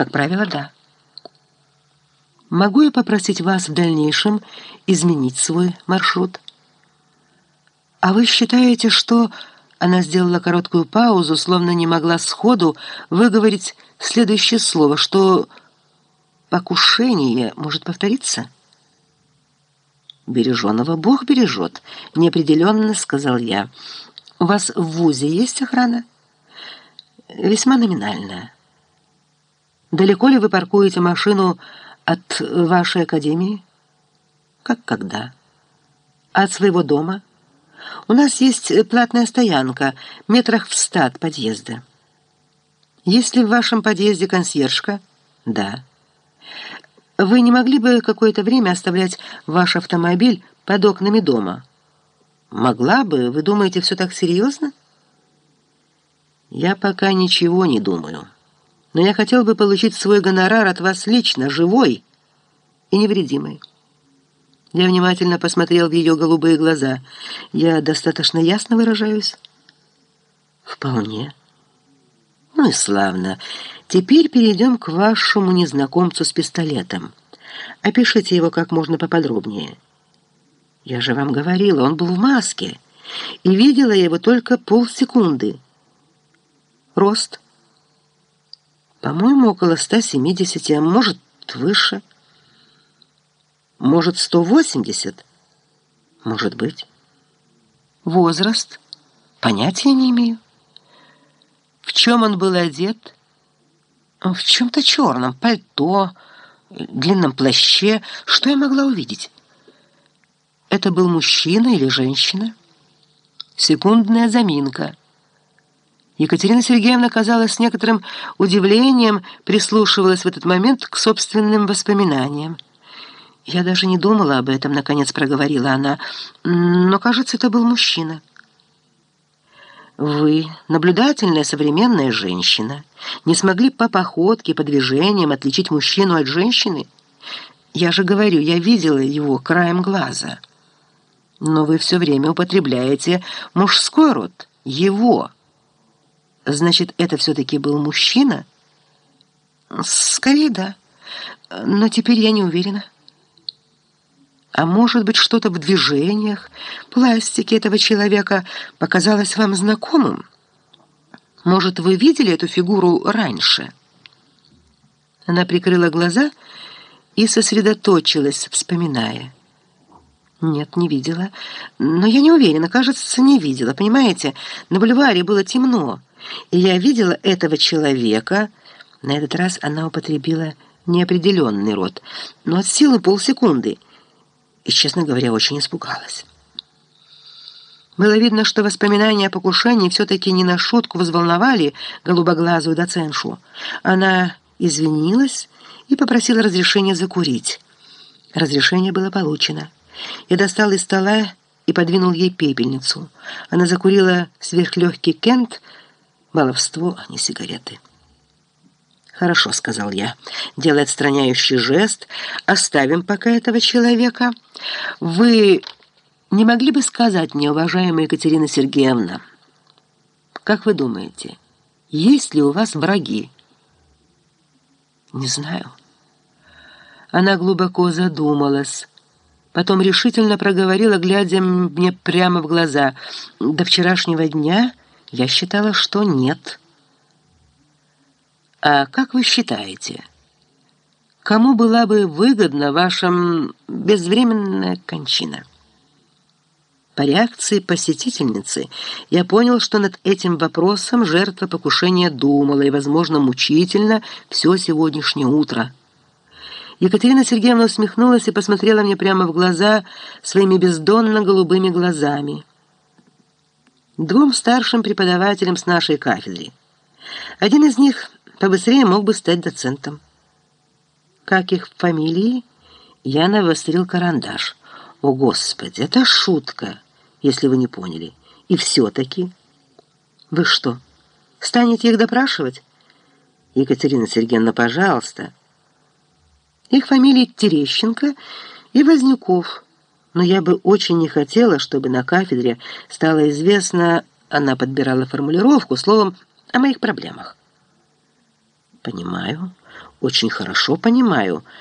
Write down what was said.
Как правило, да. Могу я попросить вас в дальнейшем изменить свой маршрут? А вы считаете, что... Она сделала короткую паузу, словно не могла сходу выговорить следующее слово, что покушение может повториться? «Береженого Бог бережет», — неопределенно сказал я. «У вас в ВУЗе есть охрана?» «Весьма номинальная». «Далеко ли вы паркуете машину от вашей академии?» «Как когда?» «От своего дома?» У нас есть платная стоянка, метрах в ста от подъезда. Есть ли в вашем подъезде консьержка? Да. Вы не могли бы какое-то время оставлять ваш автомобиль под окнами дома? Могла бы. Вы думаете, все так серьезно? Я пока ничего не думаю. Но я хотел бы получить свой гонорар от вас лично, живой и невредимый. Я внимательно посмотрел в ее голубые глаза. Я достаточно ясно выражаюсь? Вполне. Ну и славно. Теперь перейдем к вашему незнакомцу с пистолетом. Опишите его как можно поподробнее. Я же вам говорила, он был в маске. И видела я его только полсекунды. Рост? По-моему, около 170, а может, выше. Может, 180? Может быть. Возраст? Понятия не имею. В чем он был одет? В чем-то черном, пальто, длинном плаще. Что я могла увидеть? Это был мужчина или женщина? Секундная заминка. Екатерина Сергеевна, казалось, с некоторым удивлением прислушивалась в этот момент к собственным воспоминаниям. «Я даже не думала об этом», — наконец проговорила она. «Но, кажется, это был мужчина». «Вы, наблюдательная современная женщина, не смогли по походке, по движениям отличить мужчину от женщины? Я же говорю, я видела его краем глаза. Но вы все время употребляете мужской род, его. Значит, это все-таки был мужчина?» «Скорее, да. Но теперь я не уверена». А может быть, что-то в движениях, пластике этого человека показалось вам знакомым? Может, вы видели эту фигуру раньше?» Она прикрыла глаза и сосредоточилась, вспоминая. «Нет, не видела. Но я не уверена, кажется, не видела. Понимаете, на бульваре было темно, и я видела этого человека...» На этот раз она употребила неопределенный род, но от силы полсекунды — и, честно говоря, очень испугалась. Было видно, что воспоминания о покушении все-таки не на шутку взволновали голубоглазую доценшу. Она извинилась и попросила разрешения закурить. Разрешение было получено. Я достал из стола и подвинул ей пепельницу. Она закурила сверхлегкий кент, баловство, а не сигареты. «Хорошо», — сказал я, делая отстраняющий жест. «Оставим пока этого человека. Вы не могли бы сказать мне, уважаемая Екатерина Сергеевна, как вы думаете, есть ли у вас враги?» «Не знаю». Она глубоко задумалась. Потом решительно проговорила, глядя мне прямо в глаза. «До вчерашнего дня я считала, что нет». А как вы считаете, кому была бы выгодна ваша безвременная кончина? По реакции посетительницы я понял, что над этим вопросом жертва покушения думала и, возможно, мучительно все сегодняшнее утро. Екатерина Сергеевна усмехнулась и посмотрела мне прямо в глаза своими бездонно-голубыми глазами. Двум старшим преподавателям с нашей кафедры. Один из них побыстрее мог бы стать доцентом. Как их фамилии? Я навострил карандаш. О, Господи, это шутка, если вы не поняли. И все-таки... Вы что, станете их допрашивать? Екатерина Сергеевна, пожалуйста. Их фамилии Терещенко и Вознюков. Но я бы очень не хотела, чтобы на кафедре стало известно, она подбирала формулировку, словом, о моих проблемах. Понимаю, очень хорошо понимаю.